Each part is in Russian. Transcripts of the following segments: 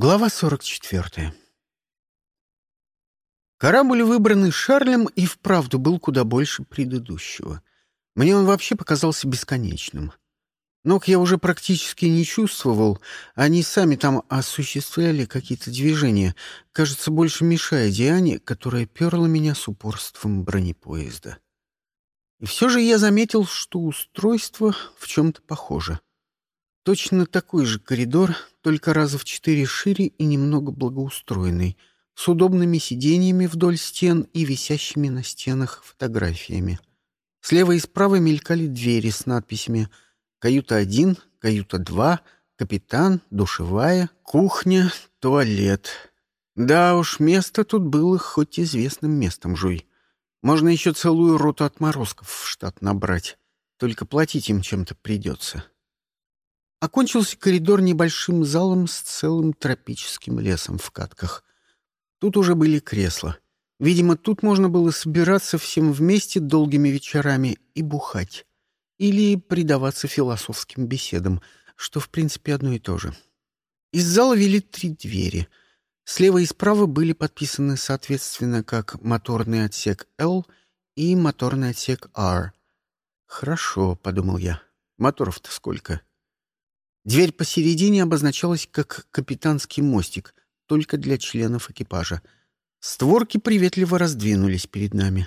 Глава 44. Корабль, выбранный Шарлем, и вправду был куда больше предыдущего. Мне он вообще показался бесконечным. Ног я уже практически не чувствовал, они сами там осуществляли какие-то движения, кажется, больше мешая Диане, которая перла меня с упорством бронепоезда. И все же я заметил, что устройство в чем-то похоже. Точно такой же коридор, только раза в четыре шире и немного благоустроенный, с удобными сиденьями вдоль стен и висящими на стенах фотографиями. Слева и справа мелькали двери с надписями «Каюта-1», «Каюта-2», «Капитан», «Душевая», «Кухня», «Туалет». Да уж, место тут было хоть известным местом, жуй. Можно еще целую роту отморозков в штат набрать. Только платить им чем-то придется. Окончился коридор небольшим залом с целым тропическим лесом в катках. Тут уже были кресла. Видимо, тут можно было собираться всем вместе долгими вечерами и бухать. Или предаваться философским беседам, что, в принципе, одно и то же. Из зала вели три двери. Слева и справа были подписаны, соответственно, как моторный отсек L и моторный отсек R. «Хорошо», — подумал я. «Моторов-то сколько?» Дверь посередине обозначалась как капитанский мостик, только для членов экипажа. Створки приветливо раздвинулись перед нами.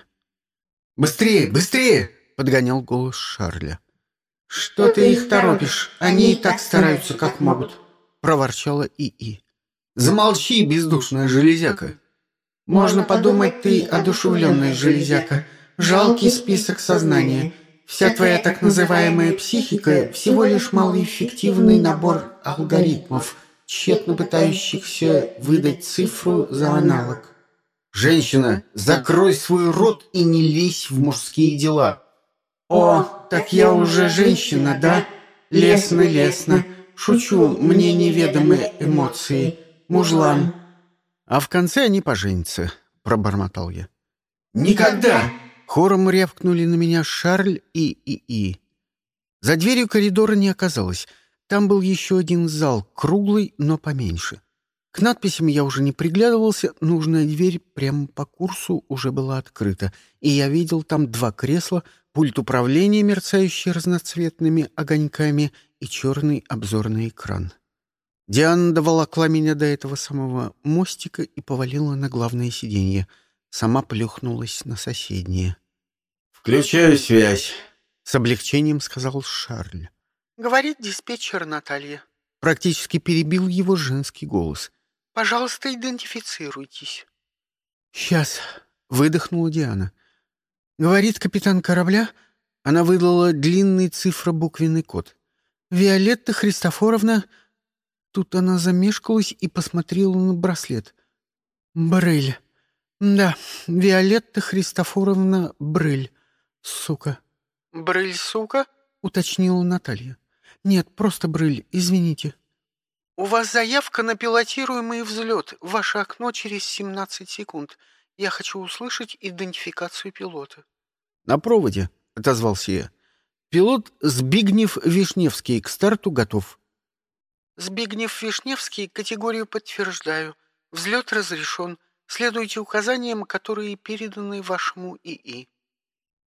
«Быстрее, быстрее!» — подгонял голос Шарля. «Что ты их торопишь? Они и так стараются, как могут», — проворчала ИИ. «Замолчи, бездушная железяка!» «Можно подумать, ты одушевленная железяка. Жалкий список сознания. Вся твоя так называемая психика – всего лишь малоэффективный набор алгоритмов, тщетно пытающихся выдать цифру за аналог. «Женщина, закрой свой рот и не лезь в мужские дела!» «О, так я уже женщина, да? Лесно, лесно. Шучу, мне неведомы эмоции. Мужлан». «А в конце они поженятся», — пробормотал я. «Никогда!» Хором рявкнули на меня Шарль и ИИ. За дверью коридора не оказалось. Там был еще один зал, круглый, но поменьше. К надписям я уже не приглядывался, нужная дверь прямо по курсу уже была открыта, и я видел там два кресла, пульт управления, мерцающий разноцветными огоньками, и черный обзорный экран. Диана доволокла меня до этого самого мостика и повалила на главное сиденье. Сама плюхнулась на соседнее. «Включаю связь», — с облегчением сказал Шарль. «Говорит диспетчер Наталья». Практически перебил его женский голос. «Пожалуйста, идентифицируйтесь». «Сейчас», — выдохнула Диана. «Говорит капитан корабля». Она выдала длинный цифробуквенный код. «Виолетта Христофоровна...» Тут она замешкалась и посмотрела на браслет. «Брель. Да, Виолетта Христофоровна Брель. «Сука». «Брыль, сука?» — уточнила Наталья. «Нет, просто брыль, извините». «У вас заявка на пилотируемый взлет. Ваше окно через 17 секунд. Я хочу услышать идентификацию пилота». «На проводе», — отозвался я. «Пилот Збигнев Вишневский к старту готов». «Збигнев Вишневский, категорию подтверждаю. Взлет разрешен. Следуйте указаниям, которые переданы вашему ИИ».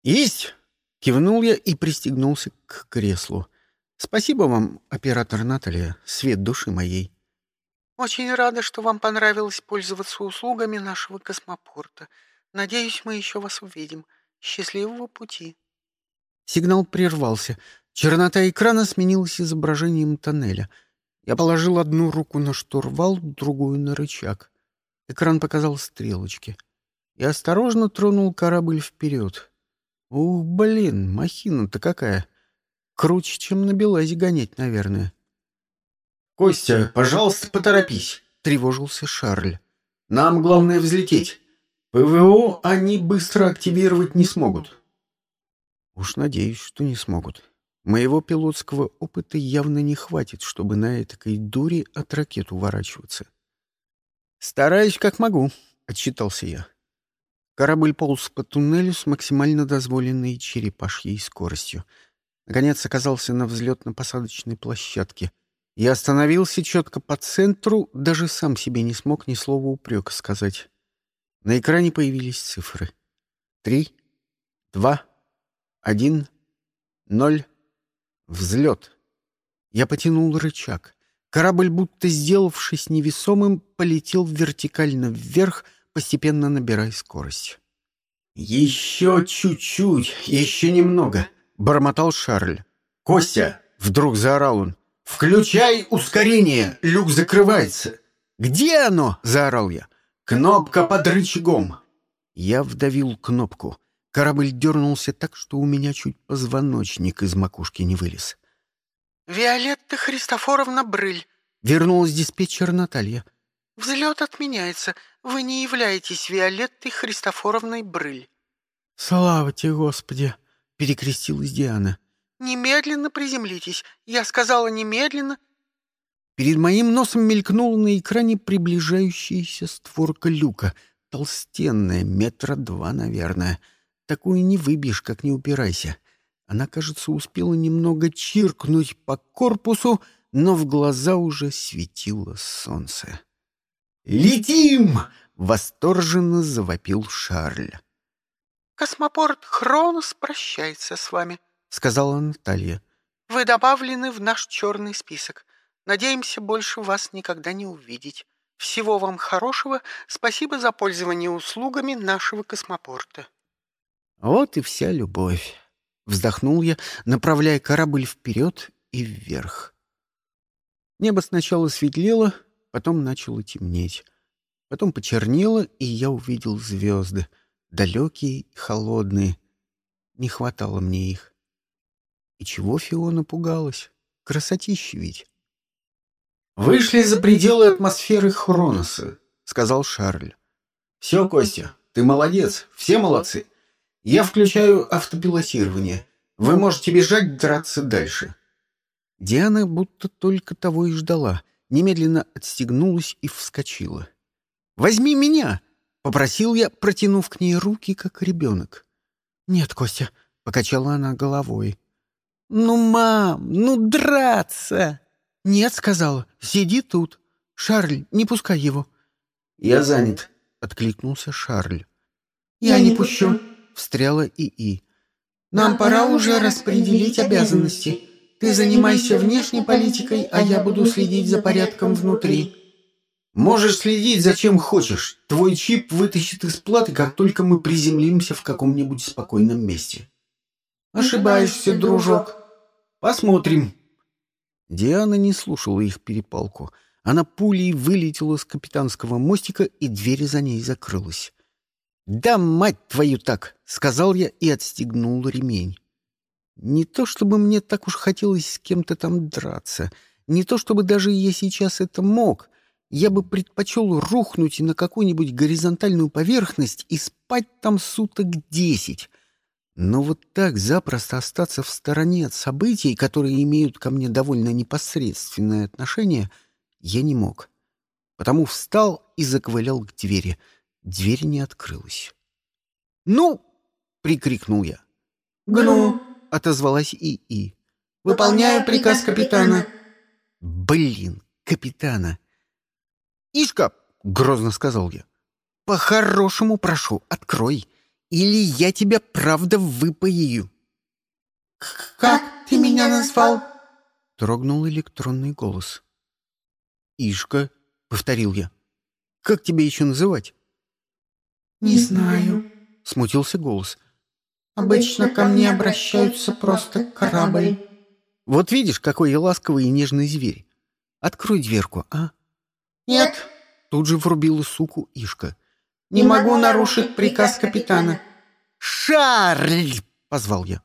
«Есть!» — кивнул я и пристегнулся к креслу. «Спасибо вам, оператор Наталья, свет души моей». «Очень рада, что вам понравилось пользоваться услугами нашего космопорта. Надеюсь, мы еще вас увидим. Счастливого пути!» Сигнал прервался. Чернота экрана сменилась изображением тоннеля. Я положил одну руку на штурвал, другую — на рычаг. Экран показал стрелочки. Я осторожно тронул корабль вперед. Ух, блин, махина-то какая. Круче, чем на Белазе гонять, наверное. «Костя, пожалуйста, поторопись», — тревожился Шарль. «Нам главное взлететь. ПВО они быстро активировать не смогут». «Уж надеюсь, что не смогут. Моего пилотского опыта явно не хватит, чтобы на этой дуре от ракет уворачиваться». «Стараюсь, как могу», — отчитался я. Корабль полз по туннелю с максимально дозволенной черепашьей скоростью. Наконец оказался на взлетно-посадочной площадке. Я остановился четко по центру, даже сам себе не смог ни слова упрека сказать. На экране появились цифры. Три, два, один, ноль. Взлет. Я потянул рычаг. Корабль, будто сделавшись невесомым, полетел вертикально вверх, постепенно набирая скорость. «Еще чуть-чуть, еще немного», — бормотал Шарль. «Костя!» — вдруг заорал он. «Включай ускорение! Люк закрывается!» «Где оно?» — заорал я. «Кнопка под рычагом!» Я вдавил кнопку. Корабль дернулся так, что у меня чуть позвоночник из макушки не вылез. «Виолетта Христофоровна Брыль», — вернулась диспетчер Наталья. «Взлет отменяется. Вы не являетесь Виолеттой Христофоровной Брыль». «Слава тебе, Господи!» — перекрестилась Диана. «Немедленно приземлитесь. Я сказала немедленно». Перед моим носом мелькнула на экране приближающаяся створка люка. Толстенная, метра два, наверное. Такую не выбьешь, как не упирайся. Она, кажется, успела немного чиркнуть по корпусу, но в глаза уже светило солнце. «Летим!» — восторженно завопил Шарль. «Космопорт Хронос прощается с вами», — сказала Наталья. «Вы добавлены в наш черный список. Надеемся больше вас никогда не увидеть. Всего вам хорошего. Спасибо за пользование услугами нашего космопорта». Вот и вся любовь. Вздохнул я, направляя корабль вперед и вверх. Небо сначала светлело, потом начало темнеть. Потом почернело, и я увидел звезды, далекие и холодные. Не хватало мне их. И чего Фиона пугалась? Красотища ведь. «Вышли за пределы атмосферы Хроноса», — сказал Шарль. «Все, Костя, ты молодец, все молодцы. Я включаю автопилотирование. Вы можете бежать, драться дальше». Диана будто только того и ждала. Немедленно отстегнулась и вскочила. «Возьми меня!» — попросил я, протянув к ней руки, как ребенок. «Нет, Костя», — покачала она головой. «Ну, мам, ну драться!» «Нет», — сказала, — «сиди тут. Шарль, не пускай его». «Я занят», — откликнулся Шарль. «Я не пущу», — встряла ИИ. «Нам пора уже распределить обязанности. Ты занимайся внешней политикой, а я буду следить за порядком внутри». «Можешь следить за чем хочешь. Твой чип вытащит из платы, как только мы приземлимся в каком-нибудь спокойном месте». «Ошибаешься, дружок». «Посмотрим». Диана не слушала их перепалку. Она пулей вылетела с капитанского мостика, и дверь за ней закрылась. «Да, мать твою так!» — сказал я и отстегнул ремень. Не то чтобы мне так уж хотелось с кем-то там драться, не то чтобы даже я сейчас это мог. Я бы предпочел рухнуть на какую-нибудь горизонтальную поверхность и спать там суток десять. Но вот так запросто остаться в стороне от событий, которые имеют ко мне довольно непосредственное отношение, я не мог. Потому встал и заковылял к двери — Дверь не открылась. «Ну!» — прикрикнул я. «Гну!» — отозвалась ИИ. «Выполняю приказ капитана». «Блин, капитана!» «Ишка!» — грозно сказал я. «По-хорошему прошу, открой, или я тебя правда выпою». «Как ты меня назвал?» — трогнул электронный голос. «Ишка», — повторил я. «Как тебя еще называть?» «Не знаю», — смутился голос. «Обычно ко мне обращаются просто корабль». «Вот видишь, какой я ласковый и нежный зверь. Открой дверку, а?» «Нет», — тут же врубила суку Ишка. «Не могу нарушить приказ капитана». «Шарль!» — позвал я.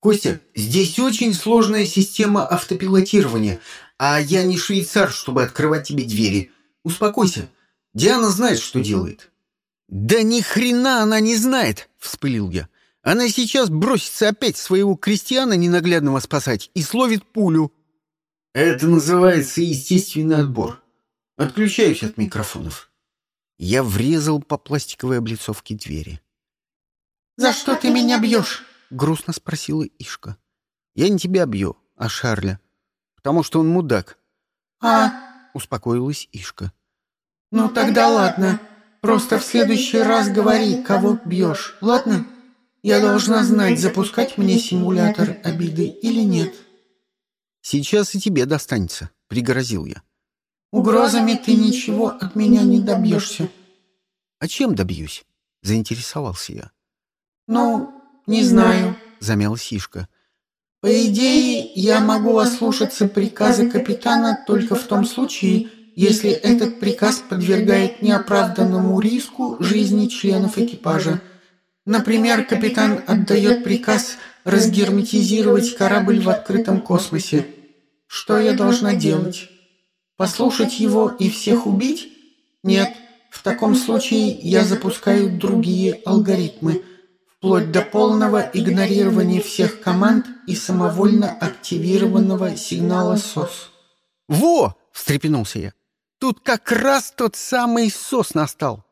«Костя, здесь очень сложная система автопилотирования, а я не швейцар, чтобы открывать тебе двери. Успокойся. Диана знает, что делает». «Да ни хрена она не знает!» — вспылил я. «Она сейчас бросится опять своего крестьяна ненаглядного спасать и словит пулю». «Это называется естественный отбор. Отключаюсь от микрофонов». Я врезал по пластиковой облицовке двери. «За что ты меня бьешь?» — грустно спросила Ишка. «Я не тебя бью, а Шарля, потому что он мудак. «А...» — успокоилась Ишка. «Ну тогда ладно. Просто в следующий раз говори, кого бьешь, ладно? Я должна знать, запускать мне симулятор обиды или нет». «Сейчас и тебе достанется», — пригрозил я. «Угрозами ты ничего от меня не добьешься». «А чем добьюсь?» — заинтересовался я. «Ну, не знаю», — замялась Ишка. «По идее, я могу ослушаться приказа капитана только в том случае, если этот приказ подвергает неоправданному риску жизни членов экипажа. Например, капитан отдает приказ разгерметизировать корабль в открытом космосе. Что я должна делать? Послушать его и всех убить? Нет, в таком случае я запускаю другие алгоритмы, вплоть до полного игнорирования всех команд и самовольно активированного сигнала СОС. «Во!» — встрепенулся я. «Тут как раз тот самый СОС настал.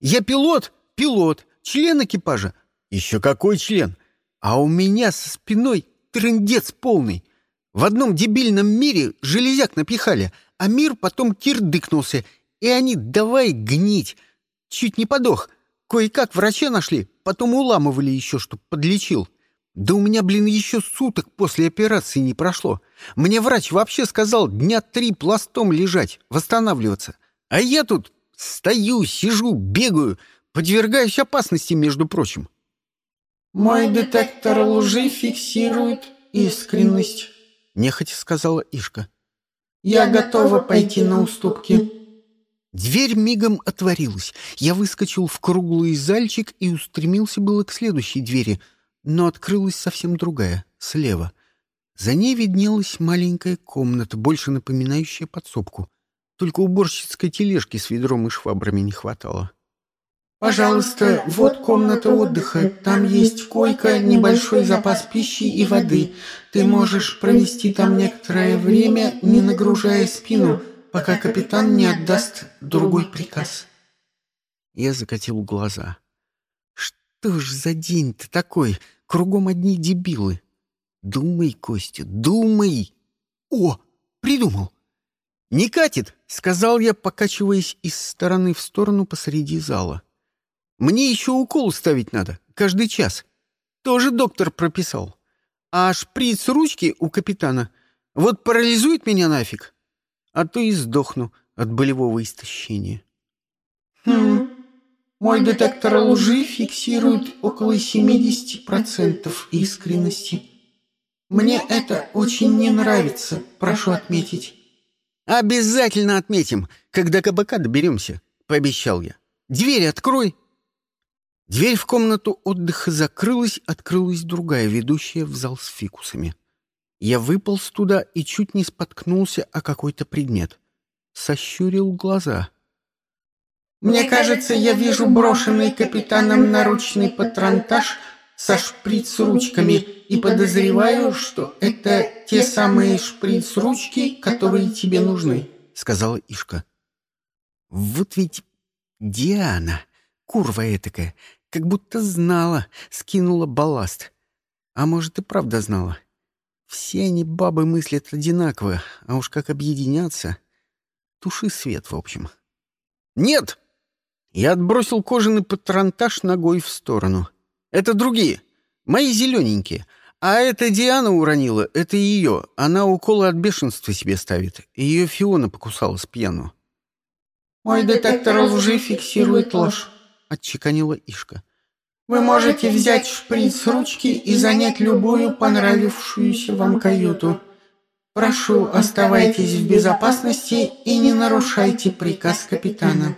Я пилот, пилот, член экипажа. Еще какой член? А у меня со спиной трындец полный. В одном дебильном мире железяк напихали, а мир потом кирдыкнулся, и они давай гнить. Чуть не подох. Кое-как врача нашли, потом уламывали еще, чтоб подлечил. Да у меня, блин, еще суток после операции не прошло. Мне врач вообще сказал дня три пластом лежать, восстанавливаться. А я тут стою, сижу, бегаю, подвергаюсь опасности, между прочим. «Мой детектор лжи фиксирует искренность», — нехотя сказала Ишка. «Я готова пойти на уступки». Дверь мигом отворилась. Я выскочил в круглый зальчик и устремился было к следующей двери, но открылась совсем другая, слева. За ней виднелась маленькая комната, больше напоминающая подсобку. Только уборщицкой тележки с ведром и швабрами не хватало. «Пожалуйста, вот комната отдыха. Там есть койка, небольшой запас пищи и воды. Ты можешь провести там некоторое время, не нагружая спину, пока капитан не отдаст другой приказ». Я закатил глаза. «Что ж за день-то такой? Кругом одни дебилы. Думай, Костя, думай!» «О, придумал!» «Не катит!» — сказал я, покачиваясь из стороны в сторону посреди зала. Мне еще укол ставить надо, каждый час. Тоже доктор прописал. А шприц ручки у капитана вот парализует меня нафиг. А то и сдохну от болевого истощения. Хм, мой детектор лжи фиксирует около 70% искренности. Мне это очень не нравится, прошу отметить. Обязательно отметим, когда кабака доберемся, пообещал я. Дверь открой. Дверь в комнату отдыха закрылась, открылась другая, ведущая в зал с фикусами. Я выполз туда и чуть не споткнулся о какой-то предмет. Сощурил глаза. «Мне кажется, я вижу брошенный капитаном наручный патронтаж со шприц-ручками и подозреваю, что это те самые шприц-ручки, которые тебе нужны», — сказала Ишка. «Вот ведь Диана, курва этакая, как будто знала, скинула балласт. А может, и правда знала. Все они, бабы, мыслят одинаково, а уж как объединяться... Туши свет, в общем. «Нет!» Я отбросил кожаный патронтаж ногой в сторону. «Это другие. Мои зелененькие. А это Диана уронила, это ее. Она уколы от бешенства себе ставит. Ее Фиона покусала с пьяну». «Мой детектор лжи фиксирует ложь», отчеканила Ишка. «Вы можете взять шприц ручки и занять любую понравившуюся вам каюту. Прошу, оставайтесь в безопасности и не нарушайте приказ капитана».